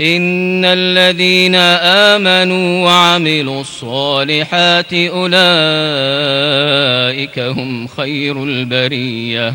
إن الذين آمنوا وعملوا الصالحات أولئك هم خير البرية.